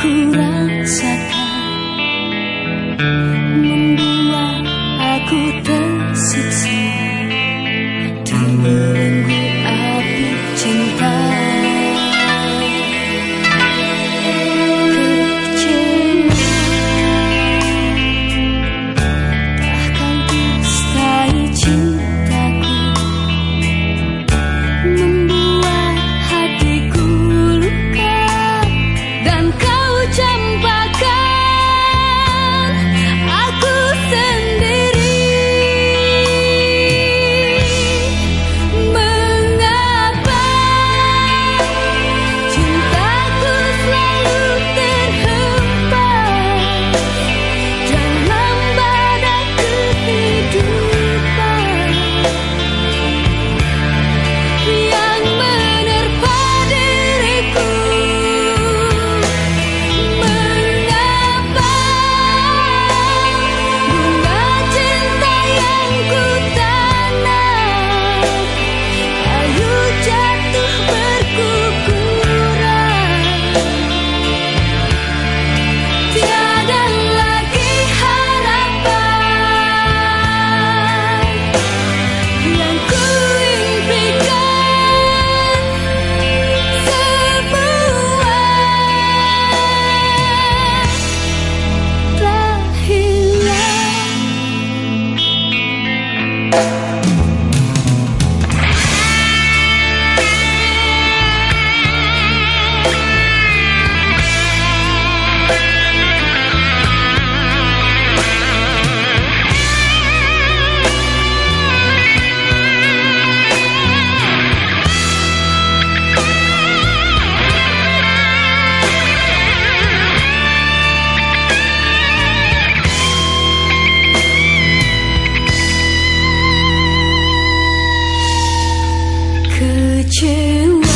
kurang 去